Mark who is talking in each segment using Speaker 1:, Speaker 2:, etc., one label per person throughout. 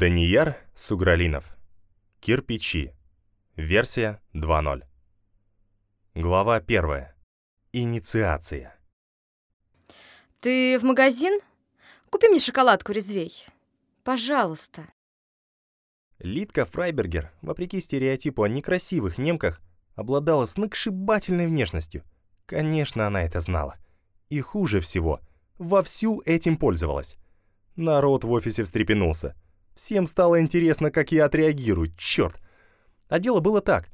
Speaker 1: Данияр Сугралинов. Кирпичи. Версия 2.0. Глава 1. Инициация.
Speaker 2: Ты в магазин? Купи мне шоколадку резвей. Пожалуйста.
Speaker 1: Лидка Фрайбергер, вопреки стереотипу о некрасивых немках, обладала сногсшибательной внешностью. Конечно, она это знала. И хуже всего, вовсю этим пользовалась. Народ в офисе встрепенулся. Всем стало интересно, как я отреагирую, черт. А дело было так.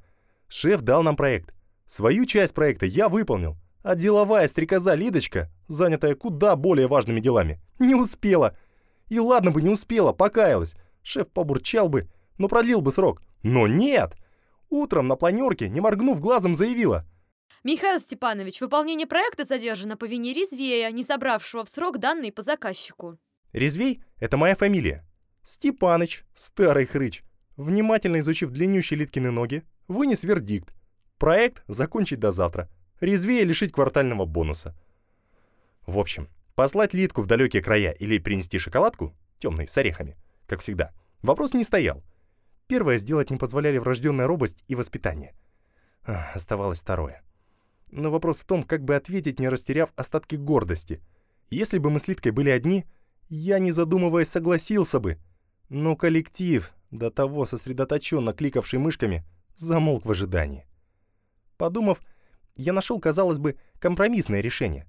Speaker 1: Шеф дал нам проект. Свою часть проекта я выполнил, а деловая стрекоза Лидочка, занятая куда более важными делами, не успела. И ладно бы не успела, покаялась. Шеф побурчал бы, но продлил бы срок. Но нет! Утром на планерке, не моргнув глазом, заявила.
Speaker 2: Михаил Степанович, выполнение проекта задержано по вине Резвея, не собравшего в срок данные по заказчику.
Speaker 1: Резвей — это моя фамилия. Степаныч, старый хрыч, внимательно изучив длиннющие Литкины ноги, вынес вердикт. Проект закончить до завтра. Резвее лишить квартального бонуса. В общем, послать Литку в далекие края или принести шоколадку, темный, с орехами, как всегда, вопрос не стоял. Первое сделать не позволяли врожденная робость и воспитание. Оставалось второе. Но вопрос в том, как бы ответить, не растеряв остатки гордости. Если бы мы с Литкой были одни, я, не задумываясь, согласился бы. Но коллектив, до того сосредоточенно кликавший мышками, замолк в ожидании. Подумав, я нашел, казалось бы, компромиссное решение.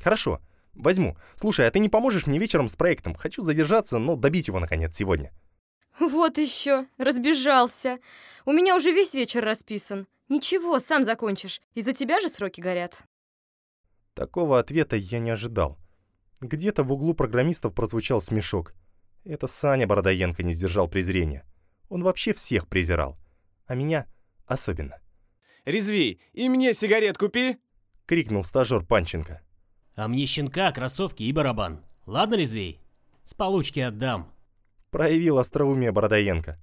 Speaker 1: «Хорошо, возьму. Слушай, а ты не поможешь мне вечером с проектом? Хочу задержаться, но добить его, наконец, сегодня».
Speaker 2: Вот еще, разбежался. У меня уже весь вечер расписан. Ничего, сам закончишь. Из-за тебя же сроки горят.
Speaker 1: Такого ответа я не ожидал. Где-то в углу программистов прозвучал смешок. Это Саня Бородоенко не сдержал презрения. Он вообще всех презирал. А меня особенно.
Speaker 3: «Резвей, и мне сигарет купи!»
Speaker 1: — крикнул стажер Панченко.
Speaker 4: «А мне щенка, кроссовки и барабан. Ладно, Резвей? С получки отдам».
Speaker 1: Проявил остроумие Бородоенко.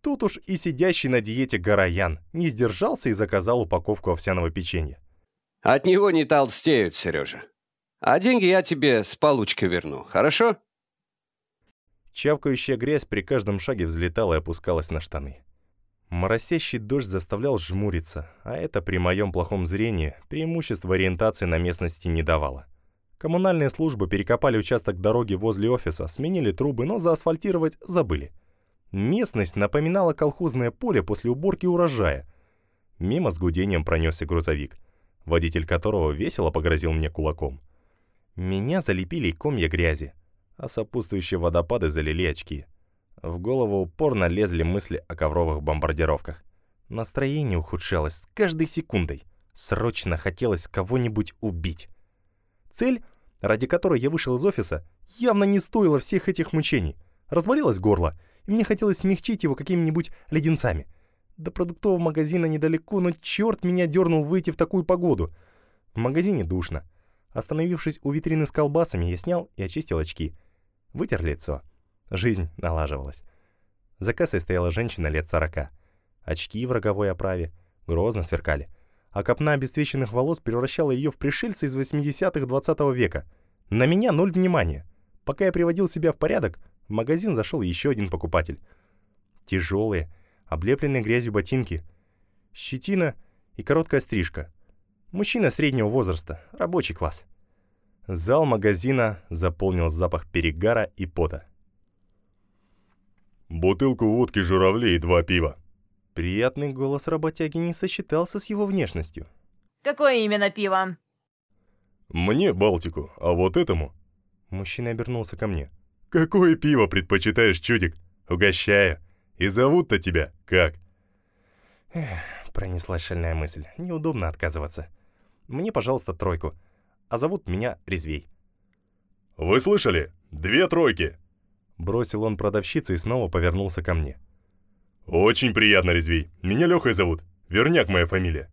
Speaker 1: Тут уж и сидящий на диете Гороян не сдержался и заказал упаковку овсяного печенья.
Speaker 5: «От него не толстеют, Сережа. А деньги я тебе с получкой верну, хорошо?»
Speaker 1: Чавкающая грязь при каждом шаге взлетала и опускалась на штаны. Моросящий дождь заставлял жмуриться, а это при моем плохом зрении преимущество ориентации на местности не давало. Коммунальные службы перекопали участок дороги возле офиса, сменили трубы, но заасфальтировать забыли. Местность напоминала колхозное поле после уборки урожая. Мимо с гудением пронесся грузовик, водитель которого весело погрозил мне кулаком. Меня залепили комья грязи, а сопутствующие водопады залили очки. В голову упорно лезли мысли о ковровых бомбардировках. Настроение ухудшалось с каждой секундой. Срочно хотелось кого-нибудь убить. Цель, ради которой я вышел из офиса, явно не стоила всех этих мучений. Разболелось горло, и мне хотелось смягчить его какими-нибудь леденцами. До продуктового магазина недалеко, но черт меня дернул выйти в такую погоду. В магазине душно. Остановившись у витрины с колбасами, я снял и очистил очки. Вытер лицо. Жизнь налаживалась. За кассой стояла женщина лет сорока. Очки в роговой оправе грозно сверкали. А копна обесцвеченных волос превращала ее в пришельца из 80-х 20 -го века. На меня ноль внимания. Пока я приводил себя в порядок, в магазин зашел еще один покупатель. Тяжелые, облепленные грязью ботинки, щетина и короткая стрижка. Мужчина среднего возраста, рабочий класс. Зал магазина заполнил запах перегара и пота.
Speaker 6: «Бутылку водки журавли и два пива».
Speaker 1: Приятный голос работяги не сочетался с его внешностью.
Speaker 7: «Какое именно пиво?»
Speaker 6: «Мне Балтику, а вот этому...»
Speaker 1: Мужчина обернулся ко мне.
Speaker 6: «Какое пиво предпочитаешь, чудик? Угощаю. И зовут-то тебя как?»
Speaker 1: Эх, пронеслась шальная мысль. Неудобно отказываться. Мне, пожалуйста, тройку. А зовут меня Резвей.
Speaker 6: «Вы слышали? Две тройки!»
Speaker 1: Бросил он продавщице и снова повернулся ко мне.
Speaker 6: «Очень приятно, Резвей. Меня Лехой зовут. Верняк моя фамилия».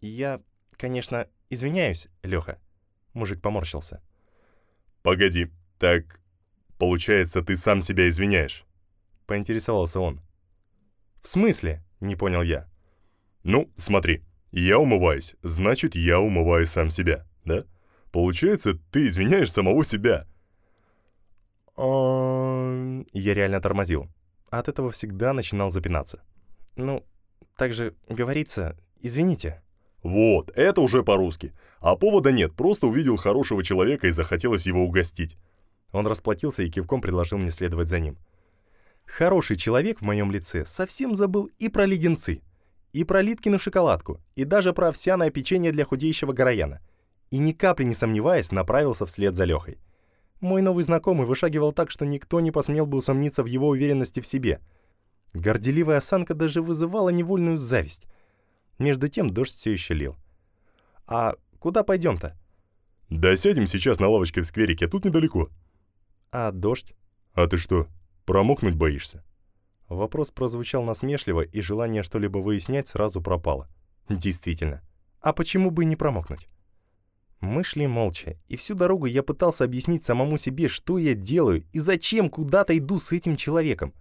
Speaker 1: «Я, конечно, извиняюсь, Леха». Мужик поморщился.
Speaker 6: «Погоди, так, получается, ты сам себя извиняешь?»
Speaker 1: Поинтересовался он. «В смысле?» — не понял я.
Speaker 6: «Ну, смотри, я умываюсь, значит, я умываю сам себя, да? Получается, ты извиняешь самого себя».
Speaker 1: А, я реально тормозил. От этого всегда начинал запинаться. Ну, так же говорится, извините.
Speaker 6: Вот, это уже по-русски. А повода нет, просто увидел хорошего человека и захотелось его угостить.
Speaker 1: Он расплатился и кивком предложил мне следовать за ним. Хороший человек в моем лице совсем забыл и про леденцы, и про Литкину шоколадку, и даже про овсяное печенье для худеющего Горояна. И ни капли не сомневаясь, направился вслед за Лехой. Мой новый знакомый вышагивал так, что никто не посмел бы усомниться в его уверенности в себе. Горделивая осанка даже вызывала невольную зависть. Между тем дождь все еще лил. «А куда пойдем-то?»
Speaker 6: «Да сядем сейчас на лавочке в скверике, тут недалеко».
Speaker 1: «А дождь?»
Speaker 6: «А ты что, промокнуть боишься?»
Speaker 1: Вопрос прозвучал насмешливо, и желание что-либо выяснять сразу пропало. Действительно. А почему бы и не промокнуть? Мы шли молча, и всю дорогу я пытался объяснить самому себе, что я делаю и зачем куда-то иду с этим человеком.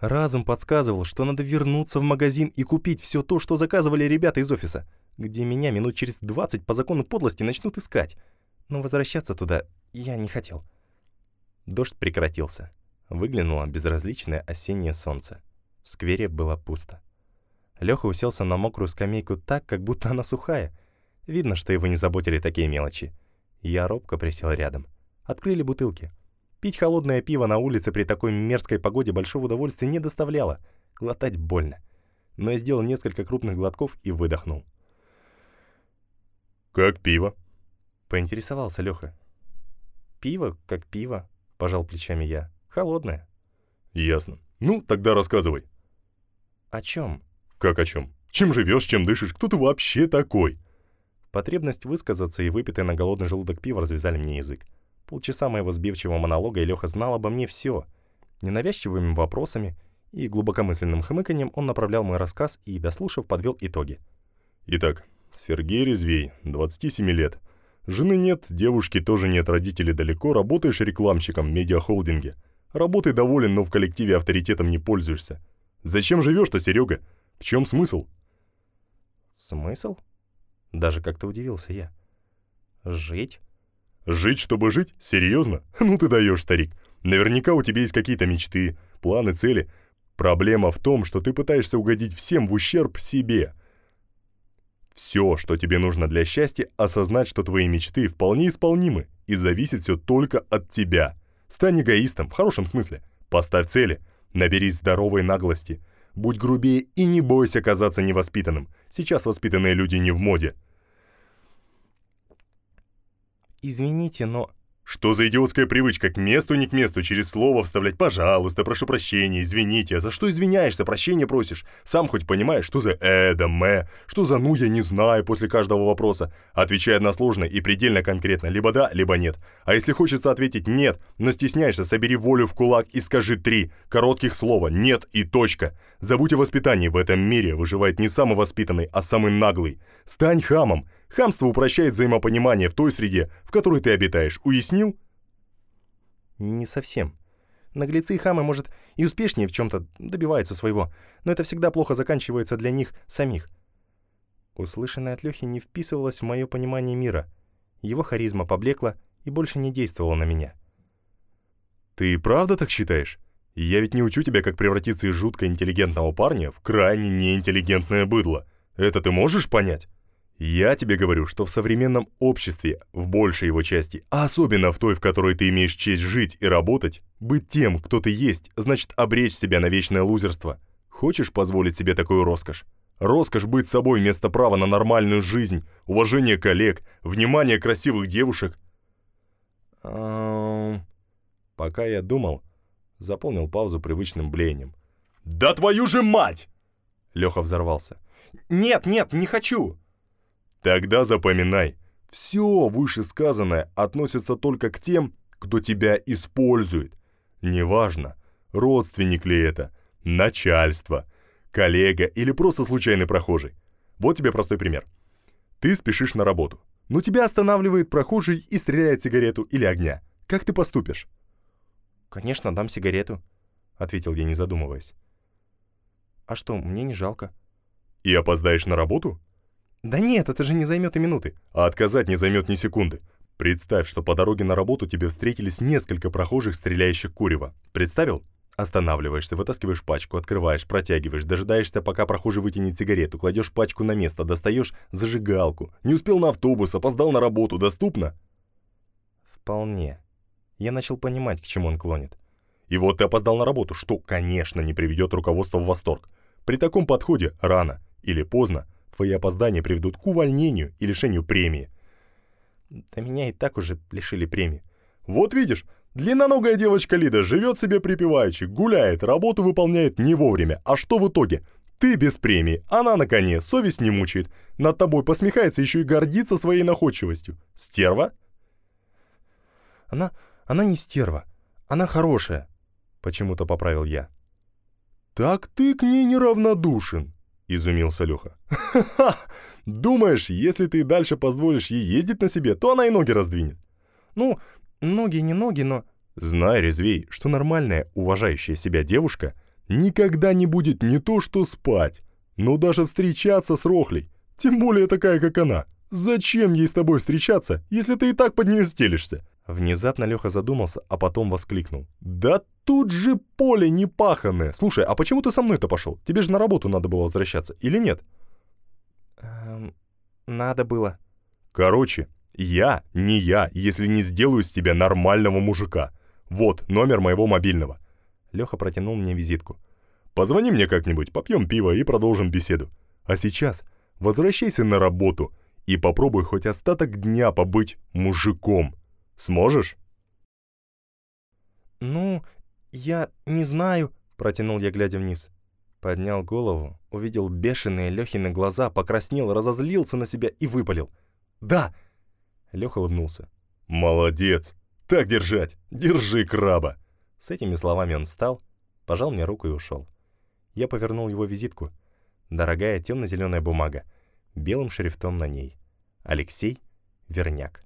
Speaker 1: Разум подсказывал, что надо вернуться в магазин и купить все то, что заказывали ребята из офиса, где меня минут через 20 по закону подлости начнут искать. Но возвращаться туда я не хотел. Дождь прекратился. Выглянуло безразличное осеннее солнце. В сквере было пусто. Лёха уселся на мокрую скамейку так, как будто она сухая. Видно, что его не заботили такие мелочи. Я робко присел рядом. Открыли бутылки. Пить холодное пиво на улице при такой мерзкой погоде большого удовольствия не доставляло. Глотать больно. Но я сделал несколько крупных глотков и выдохнул.
Speaker 6: «Как пиво?»
Speaker 1: — поинтересовался Лёха. «Пиво, как пиво», — пожал плечами я. Холодная.
Speaker 6: Ясно. Ну, тогда рассказывай.
Speaker 1: О чем?
Speaker 6: Как о чем? Чем живешь, чем дышишь? Кто ты вообще такой?
Speaker 1: Потребность высказаться и выпитое на голодный желудок пиво развязали мне язык. Полчаса моего сбивчивого монолога, и Леха знал обо мне все. Ненавязчивыми вопросами и глубокомысленным хмыканьем он направлял мой рассказ и, дослушав, подвел итоги.
Speaker 6: Итак, Сергей Резвей, 27 лет. Жены нет, девушки тоже нет, родители далеко, работаешь рекламщиком в медиахолдинге. Работой доволен, но в коллективе авторитетом не пользуешься. Зачем живешь-то, Серега? В чем смысл?
Speaker 1: Смысл? Даже как-то удивился я. Жить?
Speaker 6: Жить, чтобы жить? Серьезно? Ну ты даешь, старик. Наверняка у тебя есть какие-то мечты, планы, цели. Проблема в том, что ты пытаешься угодить всем в ущерб себе. Все, что тебе нужно для счастья, осознать, что твои мечты вполне исполнимы и зависит все только от тебя. Стань эгоистом, в хорошем смысле. Поставь цели. Наберись здоровой наглости. Будь грубее и не бойся казаться невоспитанным. Сейчас воспитанные люди не в моде.
Speaker 1: Извините, но
Speaker 6: что за идиотская привычка к месту, не к месту, через слово вставлять «пожалуйста», «прошу прощения», «извините», а за что извиняешься, прощения просишь? Сам хоть понимаешь, что за «э», «мэ», что за «ну, я не знаю» после каждого вопроса? Отвечай односложно и предельно конкретно, либо да, либо нет. А если хочется ответить «нет», но стесняешься, собери волю в кулак и скажи три коротких слова «нет» и точка. Забудь о воспитании, в этом мире выживает не самый воспитанный, а самый наглый. Стань хамом, Хамство упрощает взаимопонимание в той среде, в которой ты обитаешь. Уяснил?
Speaker 1: Не совсем. Наглецы и хамы, может, и успешнее в чем-то добиваются своего, но это всегда плохо заканчивается для них самих. Услышанное от Лехи не вписывалось в мое понимание мира. Его харизма поблекла и больше не действовала на меня.
Speaker 6: «Ты правда так считаешь? Я ведь не учу тебя, как превратиться из жутко интеллигентного парня в крайне неинтеллигентное быдло. Это ты можешь понять?» Я тебе говорю, что в современном обществе, в большей его части, а особенно в той, в которой ты имеешь честь жить и работать, быть тем, кто ты есть, значит обречь себя на вечное лузерство. Хочешь позволить себе такую роскошь? Роскошь быть собой вместо права на нормальную жизнь, уважение коллег, внимание красивых девушек.
Speaker 1: Пока я думал, заполнил паузу привычным блеянием.
Speaker 6: «Да твою же мать!»
Speaker 1: Леха взорвался. «Нет, нет, не хочу!»
Speaker 6: Тогда запоминай, все вышесказанное относится только к тем, кто тебя использует. Неважно, родственник ли это, начальство, коллега или просто случайный прохожий. Вот тебе простой пример. Ты спешишь на работу, но тебя останавливает прохожий и стреляет сигарету или огня. Как ты поступишь?
Speaker 1: «Конечно, дам сигарету», — ответил я, не задумываясь. «А что, мне не жалко».
Speaker 6: «И опоздаешь на работу?»
Speaker 1: Да нет, это же не займет и минуты.
Speaker 6: А отказать не займет ни секунды. Представь, что по дороге на работу тебе встретились несколько прохожих, стреляющих курева. Представил?
Speaker 1: Останавливаешься, вытаскиваешь пачку, открываешь, протягиваешь, дожидаешься, пока прохожий вытянет сигарету, кладешь пачку на место, достаешь зажигалку. Не успел на автобус, опоздал на работу, доступно?
Speaker 8: Вполне. Я начал понимать, к чему он клонит.
Speaker 1: И вот ты опоздал на работу, что, конечно, не приведет руководство в восторг. При таком подходе рано или поздно твои опоздания приведут к увольнению и лишению премии.
Speaker 8: Да меня и так уже лишили премии.
Speaker 1: Вот видишь, длинноногая девочка Лида живет себе припеваючи, гуляет, работу выполняет не вовремя. А что в итоге? Ты без премии, она на коне, совесть не мучает. Над тобой посмехается, еще и гордится своей находчивостью. Стерва?
Speaker 8: Она, она не стерва, она хорошая, почему-то поправил я.
Speaker 1: Так ты к ней неравнодушен, изумился Леха. Ха-ха! Думаешь, если ты дальше позволишь ей ездить на себе, то она и ноги раздвинет.
Speaker 8: Ну, ноги не ноги, но...
Speaker 1: Знай, резвей, что нормальная, уважающая себя девушка никогда не будет не то что спать, но даже встречаться с Рохлей, тем более такая, как она. Зачем ей с тобой встречаться, если ты и так под нее стелишься?
Speaker 8: Внезапно Леха задумался, а потом воскликнул.
Speaker 1: «Да тут же поле непаханное! Слушай, а почему ты со мной-то пошел? Тебе же на работу надо было возвращаться, или нет?»
Speaker 8: «Эм, надо было».
Speaker 1: «Короче, я не я, если не сделаю из тебя нормального мужика. Вот номер моего мобильного».
Speaker 8: Леха протянул мне визитку.
Speaker 1: «Позвони мне как-нибудь, попьем пиво и продолжим беседу. А сейчас возвращайся на работу и попробуй хоть остаток дня побыть мужиком». Сможешь?»
Speaker 8: «Ну, я не знаю», — протянул я, глядя вниз. Поднял голову, увидел бешеные Лёхины глаза, покраснел, разозлился на себя и выпалил. «Да!» Лёха улыбнулся.
Speaker 1: «Молодец! Так держать! Держи краба!»
Speaker 8: С этими словами он встал, пожал мне руку и ушел. Я повернул его визитку. Дорогая темно-зеленая бумага, белым шрифтом на ней. Алексей Верняк.